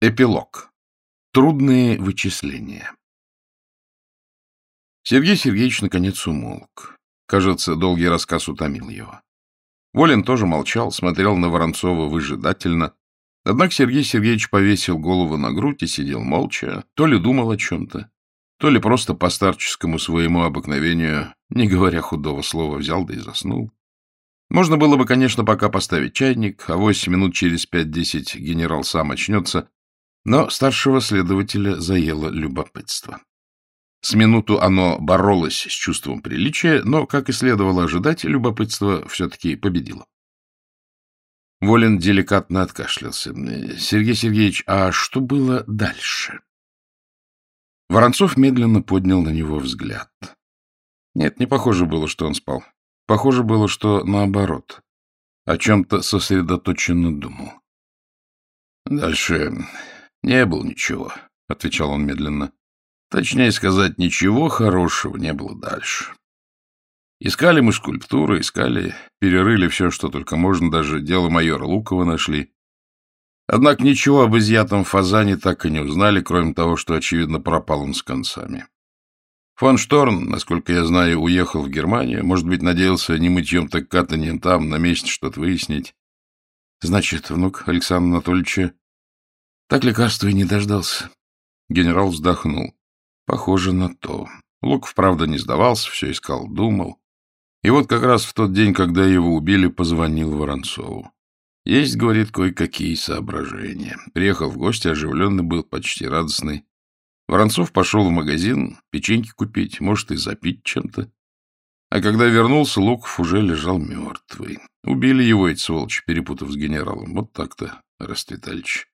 Эпилог. Трудные вычисления. Сергей Сергеевич наконец умолк. Кажется, долгий рассказ утомил его. Волин тоже молчал, смотрел на Воронцова выжидательно. Однако Сергей Сергеевич повесил голову на грудь и сидел молча, то ли думал о чем-то, то ли просто по старческому своему обыкновению, не говоря худого слова, взял да и заснул. Можно было бы, конечно, пока поставить чайник, а восемь минут через пять-десять генерал сам очнется, но старшего следователя заело любопытство. С минуту оно боролось с чувством приличия, но, как и следовало ожидать, любопытство все-таки победило. Волин деликатно откашлялся. — Сергей Сергеевич, а что было дальше? Воронцов медленно поднял на него взгляд. Нет, не похоже было, что он спал. Похоже было, что наоборот. О чем-то сосредоточенно думал. Дальше не было ничего, — отвечал он медленно. Точнее сказать, ничего хорошего не было дальше. Искали мы скульптуры, искали, перерыли все, что только можно, даже дело майора Лукова нашли. Однако ничего об изъятом фазане так и не узнали, кроме того, что, очевидно, пропал он с концами. Фон Шторн, насколько я знаю, уехал в Германию. Может быть, надеялся не мытьем, так катанием там, на месте что-то выяснить. Значит, внук Александра Анатольевича так лекарства и не дождался. Генерал вздохнул. Похоже на то. Луков, правда, не сдавался, все искал, думал. И вот как раз в тот день, когда его убили, позвонил Воронцову. Есть, говорит, кое-какие соображения. Приехал в гости, оживленный был, почти радостный. Воронцов пошел в магазин печеньки купить, может, и запить чем-то. А когда вернулся, Луков уже лежал мертвый. Убили его эти сволочи, перепутав с генералом. Вот так-то, Расцветальевич.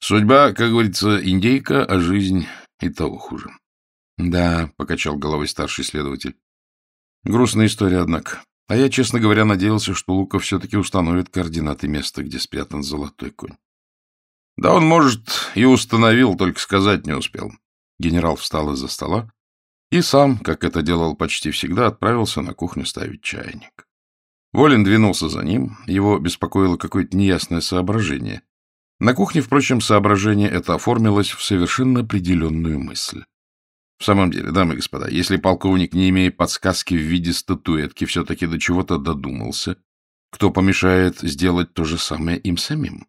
Судьба, как говорится, индейка, а жизнь и того хуже. — Да, — покачал головой старший следователь. — Грустная история, однако. А я, честно говоря, надеялся, что Луков все-таки установит координаты места, где спрятан золотой конь. — Да он, может, и установил, только сказать не успел. Генерал встал из-за стола и сам, как это делал почти всегда, отправился на кухню ставить чайник. Волин двинулся за ним, его беспокоило какое-то неясное соображение, на кухне, впрочем, соображение это оформилось в совершенно определенную мысль. В самом деле, дамы и господа, если полковник, не имея подсказки в виде статуэтки, все-таки до чего-то додумался, кто помешает сделать то же самое им самим?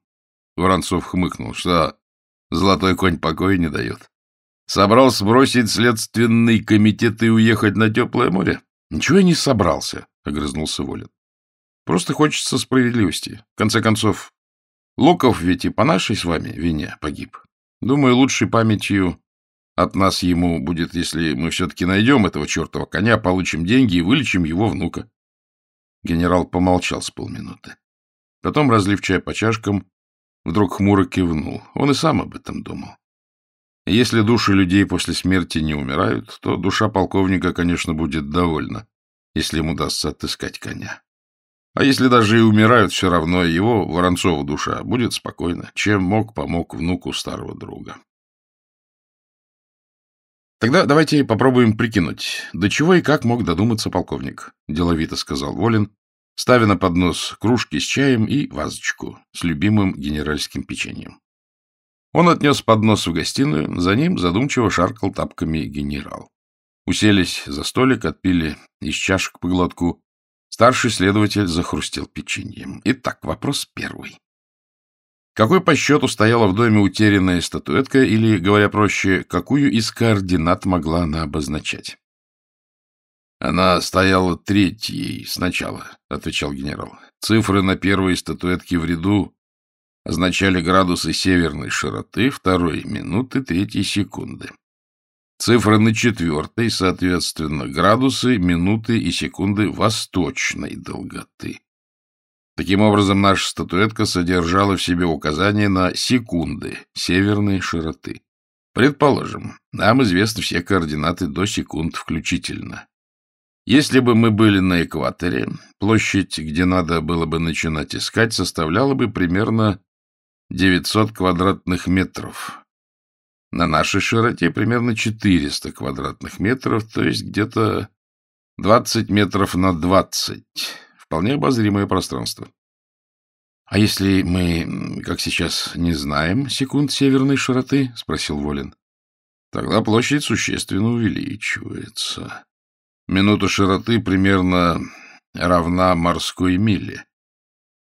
Воронцов хмыкнул, что золотой конь покоя не дает. Собрался бросить следственный комитет и уехать на теплое море? Ничего я не собрался, — огрызнулся Волин. Просто хочется справедливости. В конце концов, Луков ведь и по нашей с вами вине погиб. Думаю, лучшей памятью от нас ему будет, если мы все-таки найдем этого чертова коня, получим деньги и вылечим его внука. Генерал помолчал с полминуты. Потом, разлив чай по чашкам, вдруг хмуро кивнул. Он и сам об этом думал. Если души людей после смерти не умирают, то душа полковника, конечно, будет довольна, если ему удастся отыскать коня. А если даже и умирают, все равно его, Воронцова душа, будет спокойна. Чем мог, помог внуку старого друга. Тогда давайте попробуем прикинуть, до чего и как мог додуматься полковник, — деловито сказал Волин, ставя на поднос кружки с чаем и вазочку с любимым генеральским печеньем. Он отнес поднос в гостиную, за ним задумчиво шаркал тапками генерал. Уселись за столик, отпили из чашек по глотку, Старший следователь захрустел печеньем. Итак, вопрос первый. Какой по счету стояла в доме утерянная статуэтка, или, говоря проще, какую из координат могла она обозначать? Она стояла третьей сначала, — отвечал генерал. Цифры на первой статуэтке в ряду означали градусы северной широты, второй — минуты, третьей — секунды. Цифры на четвертой, соответственно, градусы, минуты и секунды восточной долготы. Таким образом, наша статуэтка содержала в себе указания на секунды северной широты. Предположим, нам известны все координаты до секунд включительно. Если бы мы были на экваторе, площадь, где надо было бы начинать искать, составляла бы примерно 900 квадратных метров, на нашей широте примерно 400 квадратных метров, то есть где-то 20 метров на 20. Вполне обозримое пространство. А если мы, как сейчас, не знаем секунд северной широты? — спросил Волин. — Тогда площадь существенно увеличивается. Минута широты примерно равна морской миле,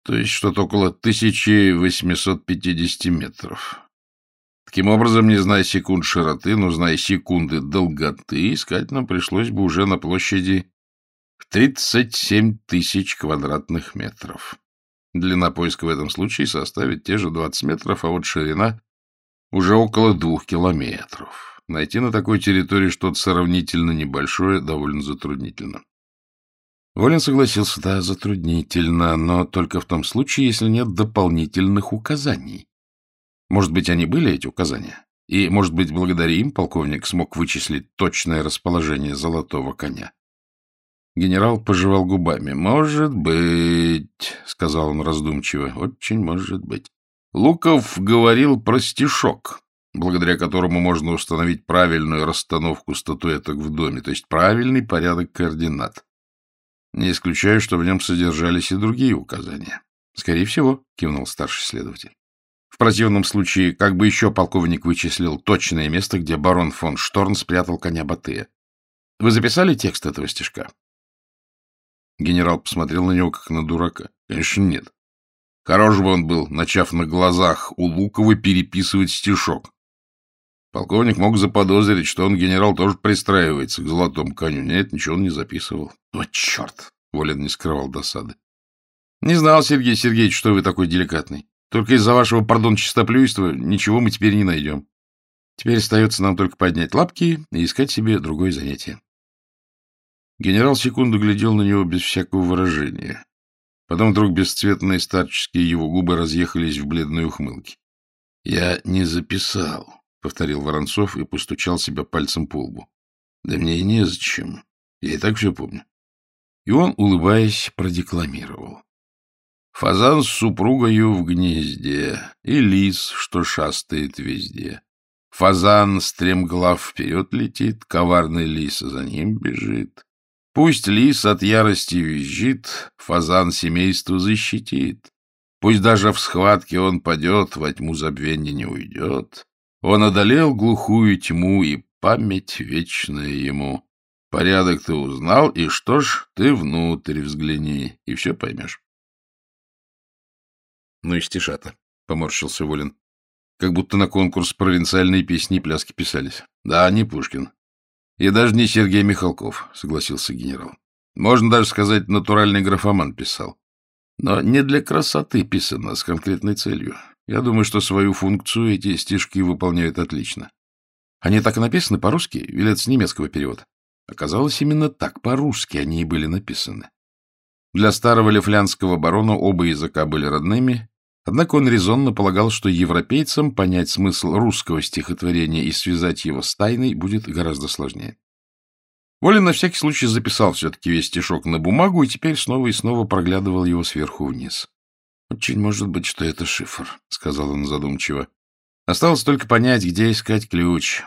то есть что-то около 1850 метров. Таким образом, не зная секунд широты, но зная секунды долготы, искать нам пришлось бы уже на площади в 37 тысяч квадратных метров. Длина поиска в этом случае составит те же 20 метров, а вот ширина уже около двух километров. Найти на такой территории что-то сравнительно небольшое довольно затруднительно. Волин согласился, да, затруднительно, но только в том случае, если нет дополнительных указаний. Может быть, они были, эти указания? И, может быть, благодаря им полковник смог вычислить точное расположение золотого коня? Генерал пожевал губами. «Может быть», — сказал он раздумчиво, — «очень может быть». Луков говорил про стишок, благодаря которому можно установить правильную расстановку статуэток в доме, то есть правильный порядок координат. Не исключаю, что в нем содержались и другие указания. Скорее всего, кивнул старший следователь. В противном случае, как бы еще полковник вычислил точное место, где барон фон Шторн спрятал коня Батыя. Вы записали текст этого стишка? Генерал посмотрел на него, как на дурака. Конечно, нет. Хорош бы он был, начав на глазах у Лукова переписывать стишок. Полковник мог заподозрить, что он, генерал, тоже пристраивается к золотому коню. Нет, ничего он не записывал. Вот черт! Волин не скрывал досады. Не знал, Сергей Сергеевич, что вы такой деликатный. Только из-за вашего, пардон, чистоплюйства ничего мы теперь не найдем. Теперь остается нам только поднять лапки и искать себе другое занятие. Генерал секунду глядел на него без всякого выражения. Потом вдруг бесцветные старческие его губы разъехались в бледной ухмылке. — Я не записал, — повторил Воронцов и постучал себя пальцем по лбу. — Да мне и незачем. Я и так все помню. И он, улыбаясь, продекламировал. Фазан с супругою в гнезде, и лис, что шастает везде. Фазан стремглав вперед летит, коварный лис за ним бежит. Пусть лис от ярости визжит, фазан семейство защитит. Пусть даже в схватке он падет, во тьму забвенья не уйдет. Он одолел глухую тьму, и память вечная ему. Порядок ты узнал, и что ж, ты внутрь взгляни, и все поймешь. Ну и стишата, — поморщился Волин. Как будто на конкурс провинциальные песни и пляски писались. Да, не Пушкин. И даже не Сергей Михалков, — согласился генерал. Можно даже сказать, натуральный графоман писал. Но не для красоты писано, с конкретной целью. Я думаю, что свою функцию эти стишки выполняют отлично. Они так и написаны по-русски, или это с немецкого перевода? Оказалось, именно так по-русски они и были написаны. Для старого лифлянского барона оба языка были родными, Однако он резонно полагал, что европейцам понять смысл русского стихотворения и связать его с тайной будет гораздо сложнее. Волин на всякий случай записал все-таки весь стишок на бумагу и теперь снова и снова проглядывал его сверху вниз. «Очень может быть, что это шифр», — сказал он задумчиво. «Осталось только понять, где искать ключ».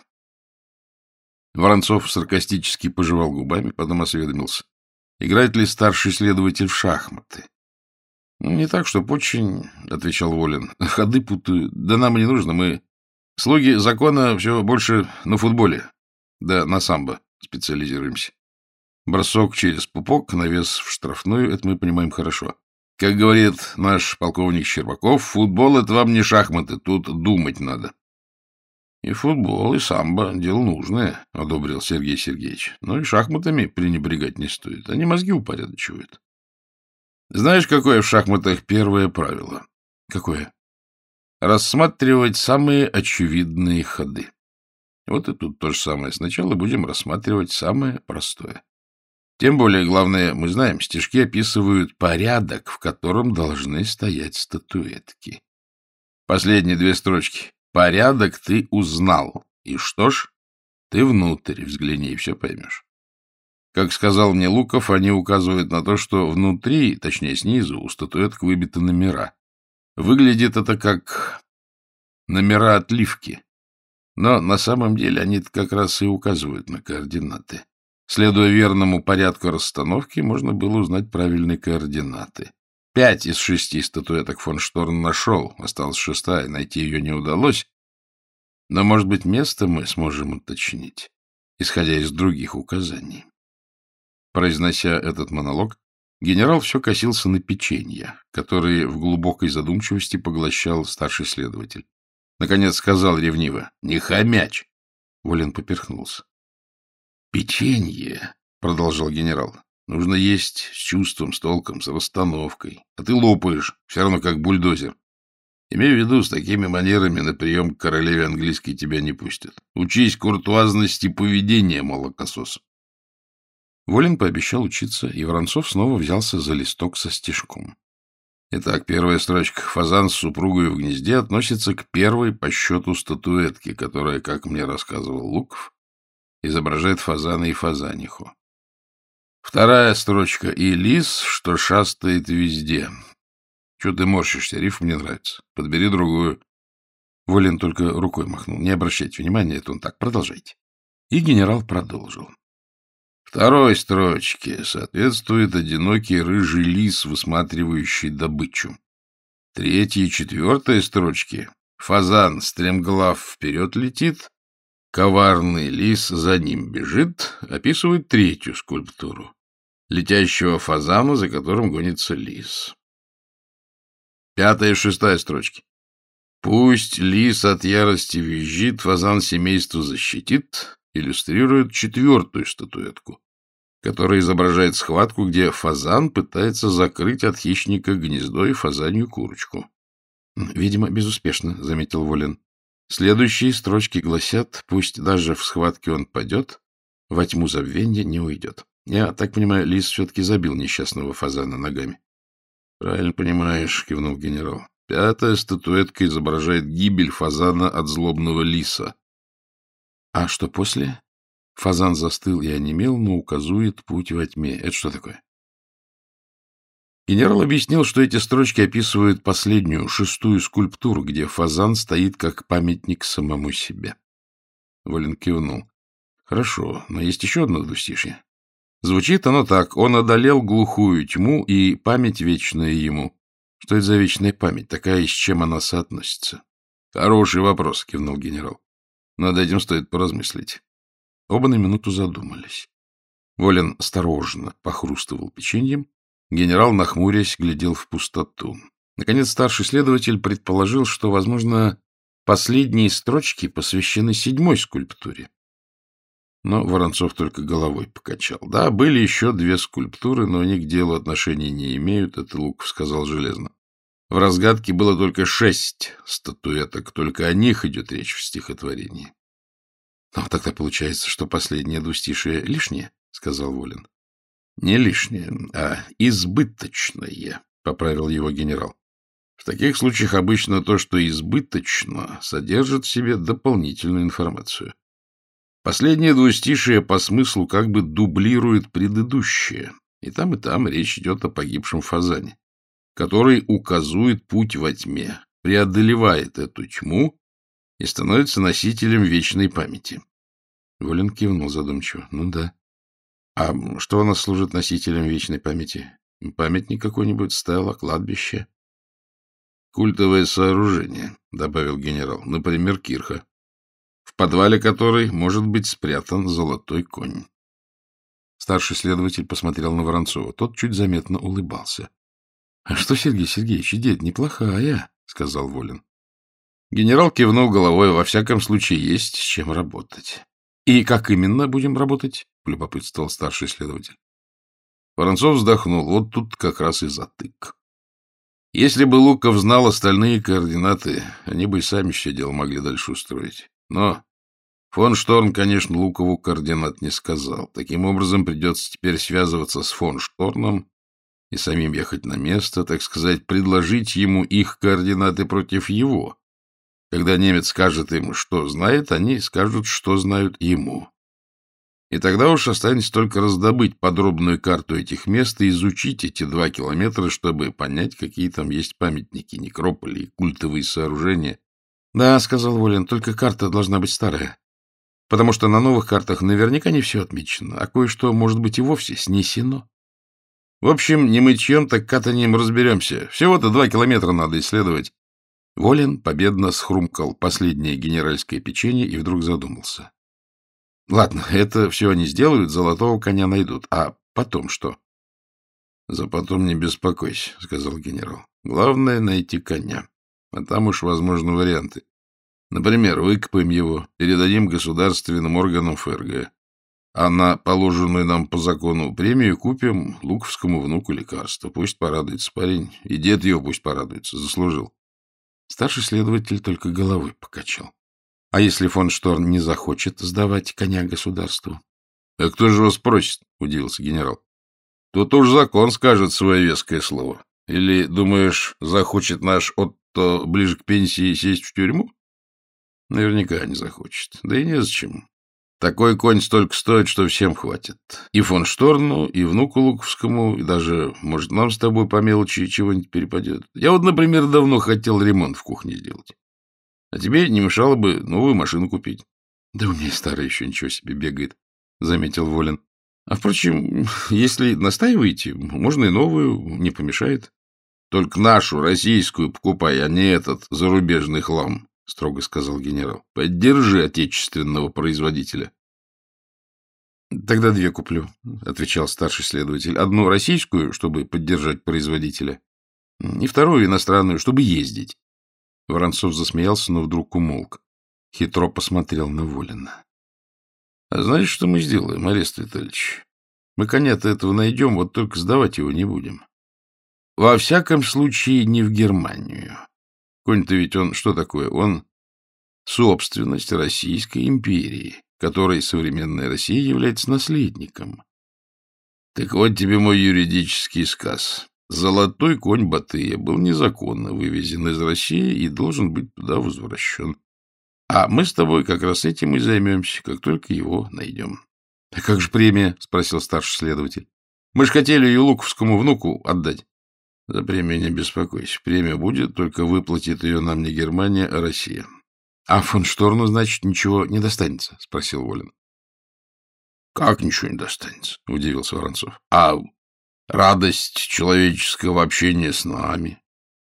Воронцов саркастически пожевал губами, потом осведомился. Играет ли старший следователь в шахматы? — Не так, чтоб очень, — отвечал Волин. — Ходы путаю. Да нам не нужно. Мы, слуги закона, все больше на футболе. Да на самбо специализируемся. Бросок через пупок, навес в штрафную — это мы понимаем хорошо. Как говорит наш полковник Щербаков, футбол — это вам не шахматы, тут думать надо. — И футбол, и самбо — дело нужное, — одобрил Сергей Сергеевич. — Но и шахматами пренебрегать не стоит. Они мозги упорядочивают. Знаешь, какое в шахматах первое правило? Какое? Рассматривать самые очевидные ходы. Вот и тут то же самое. Сначала будем рассматривать самое простое. Тем более, главное, мы знаем, стишки описывают порядок, в котором должны стоять статуэтки. Последние две строчки. Порядок ты узнал. И что ж, ты внутрь взгляни, и все поймешь. Как сказал мне Луков, они указывают на то, что внутри, точнее снизу, у статуэток выбиты номера. Выглядит это как номера отливки. Но на самом деле они как раз и указывают на координаты. Следуя верному порядку расстановки, можно было узнать правильные координаты. Пять из шести статуэток фон Шторн нашел, осталась шестая, найти ее не удалось. Но, может быть, место мы сможем уточнить, исходя из других указаний. Произнося этот монолог, генерал все косился на печенье, которые в глубокой задумчивости поглощал старший следователь. Наконец сказал ревниво, — Не хомяч! Волин поперхнулся. — Печенье, — продолжал генерал, — нужно есть с чувством, с толком, с расстановкой. А ты лопаешь, все равно как бульдозер. Имею в виду, с такими манерами на прием к королеве английской тебя не пустят. Учись куртуазности поведения, молокосос. Волин пообещал учиться, и Воронцов снова взялся за листок со стежком. Итак, первая строчка. Фазан с супругой в гнезде относится к первой по счету статуэтке, которая, как мне рассказывал Луков, изображает фазана и фазаниху. Вторая строчка. И лис, что шастает везде. Чего ты морщишься? Риф мне нравится. Подбери другую. Волин только рукой махнул. Не обращайте внимания, это он так. Продолжайте. И генерал продолжил. Второй строчке соответствует одинокий рыжий лис, высматривающий добычу. Третьей и четвертой строчки фазан стремглав вперед летит, коварный лис за ним бежит, описывает третью скульптуру летящего фазана, за которым гонится лис. Пятая и шестая строчки. Пусть лис от ярости визжит, фазан семейство защитит, иллюстрирует четвертую статуэтку, которая изображает схватку, где фазан пытается закрыть от хищника гнездо и фазанью курочку. — Видимо, безуспешно, — заметил Волин. Следующие строчки гласят, пусть даже в схватке он падет, во тьму забвенья не уйдет. Я так понимаю, лис все-таки забил несчастного фазана ногами. — Правильно понимаешь, — кивнул генерал. Пятая статуэтка изображает гибель фазана от злобного лиса. А что после? Фазан застыл и онемел, но указует путь во тьме. Это что такое? Генерал объяснил, что эти строчки описывают последнюю, шестую скульптуру, где фазан стоит как памятник самому себе. Волин кивнул. Хорошо, но есть еще одно двустишье. Звучит оно так. Он одолел глухую тьму и память вечная ему. Что это за вечная память? Такая, с чем она соотносится? Хороший вопрос, кивнул генерал. Над этим стоит поразмыслить. Оба на минуту задумались. Волин осторожно похрустывал печеньем. Генерал, нахмурясь, глядел в пустоту. Наконец старший следователь предположил, что, возможно, последние строчки посвящены седьмой скульптуре. Но Воронцов только головой покачал. Да, были еще две скульптуры, но они к делу отношения не имеют, это Луков сказал железно. В разгадке было только шесть статуэток, только о них идет речь в стихотворении. — Ну, тогда получается, что последнее двустишие лишнее, — сказал Волин. — Не лишнее, а избыточное, — поправил его генерал. В таких случаях обычно то, что избыточно, содержит в себе дополнительную информацию. Последнее двустишие по смыслу как бы дублирует предыдущее, и там, и там речь идет о погибшем фазане который указует путь во тьме, преодолевает эту тьму и становится носителем вечной памяти. Волин кивнул задумчиво. Ну да. А что у нас служит носителем вечной памяти? Памятник какой-нибудь, стела, кладбище? Культовое сооружение, добавил генерал. Например, кирха, в подвале которой может быть спрятан золотой конь. Старший следователь посмотрел на Воронцова. Тот чуть заметно улыбался. — А что, Сергей Сергеевич, идея неплохая, — сказал Волин. Генерал кивнул головой. Во всяком случае, есть с чем работать. — И как именно будем работать? — полюбопытствовал старший следователь. Воронцов вздохнул. Вот тут как раз и затык. Если бы Луков знал остальные координаты, они бы и сами все дело могли дальше устроить. Но фон Шторн, конечно, Лукову координат не сказал. Таким образом, придется теперь связываться с фон Шторном и самим ехать на место, так сказать, предложить ему их координаты против его. Когда немец скажет им, что знает, они скажут, что знают ему. И тогда уж останется только раздобыть подробную карту этих мест и изучить эти два километра, чтобы понять, какие там есть памятники, некрополи и культовые сооружения. — Да, — сказал Волин, — только карта должна быть старая. Потому что на новых картах наверняка не все отмечено, а кое-что, может быть, и вовсе снесено. В общем, не мытьем, так катанием разберемся. Всего-то два километра надо исследовать. Волин победно схрумкал последнее генеральское печенье и вдруг задумался. Ладно, это все они сделают, золотого коня найдут. А потом что? — За потом не беспокойся, — сказал генерал. — Главное — найти коня. А там уж возможны варианты. Например, выкопаем его, передадим государственным органам ФРГ, а на положенную нам по закону премию купим луковскому внуку лекарство. Пусть порадуется парень, и дед его пусть порадуется, заслужил. Старший следователь только головой покачал. — А если фон Шторн не захочет сдавать коня государству? — А кто же его спросит? — удивился генерал. — Тут уж закон скажет свое веское слово. Или, думаешь, захочет наш Отто ближе к пенсии сесть в тюрьму? Наверняка не захочет. Да и незачем. Такой конь столько стоит, что всем хватит. И фон Шторну, и внуку Луковскому, и даже, может, нам с тобой по мелочи чего-нибудь перепадет. Я вот, например, давно хотел ремонт в кухне сделать. А тебе не мешало бы новую машину купить. — Да у меня старая еще ничего себе бегает, — заметил Волин. — А, впрочем, если настаиваете, можно и новую, не помешает. — Только нашу, российскую, покупай, а не этот зарубежный хлам, — строго сказал генерал. — Поддержи отечественного производителя. — Тогда две куплю, — отвечал старший следователь. — Одну российскую, чтобы поддержать производителя, и вторую иностранную, чтобы ездить. Воронцов засмеялся, но вдруг умолк. Хитро посмотрел на Волина. — А знаешь, что мы сделаем, Арест Витальевич? Мы коня-то этого найдем, вот только сдавать его не будем. Во всяком случае, не в Германию. Конь-то ведь он что такое? Он собственность Российской империи, которой современная Россия является наследником. Так вот тебе мой юридический сказ. Золотой конь Батыя был незаконно вывезен из России и должен быть туда возвращен. А мы с тобой как раз этим и займемся, как только его найдем. — А как же премия? — спросил старший следователь. — Мы ж хотели ее Луковскому внуку отдать. За премию не беспокойся. Премия будет, только выплатит ее нам не Германия, а Россия. — А фон Шторну, значит, ничего не достанется? — спросил Волин. — Как ничего не достанется? — удивился Воронцов. — А радость человеческого общения с нами?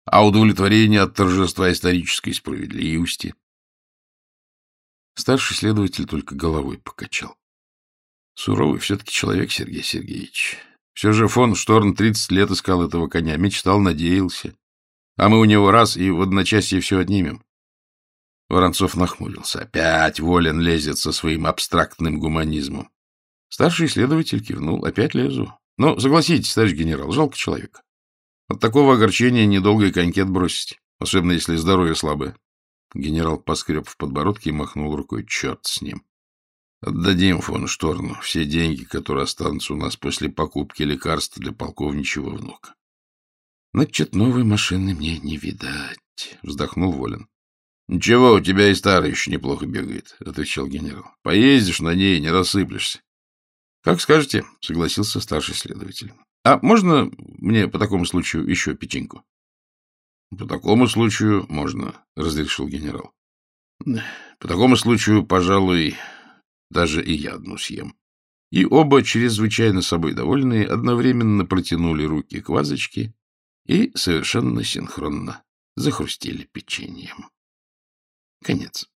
А удовлетворение от торжества исторической справедливости? Старший следователь только головой покачал. Суровый все-таки человек, Сергей Сергеевич. Все же фон Шторн 30 лет искал этого коня, мечтал, надеялся. А мы у него раз и в одночасье все отнимем. Воронцов нахмурился. Опять Волин лезет со своим абстрактным гуманизмом. Старший следователь кивнул. Опять лезу. Но ну, согласитесь, товарищ генерал, жалко человека. От такого огорчения недолго и коньки отбросить, особенно если здоровье слабое. Генерал поскреб в подбородке и махнул рукой. Черт с ним. Отдадим фон Шторну все деньги, которые останутся у нас после покупки лекарств для полковничьего внука. — Значит, новой машины мне не видать, — вздохнул Волин. — Ничего, у тебя и старый еще неплохо бегает, — отвечал генерал. — Поездишь на ней, не рассыплешься. — Как скажете, — согласился старший следователь. — А можно мне по такому случаю еще печеньку? — По такому случаю можно, — разрешил генерал. — По такому случаю, пожалуй, даже и я одну съем. И оба, чрезвычайно собой довольные, одновременно протянули руки к вазочке и совершенно синхронно захрустели печеньем. Конец.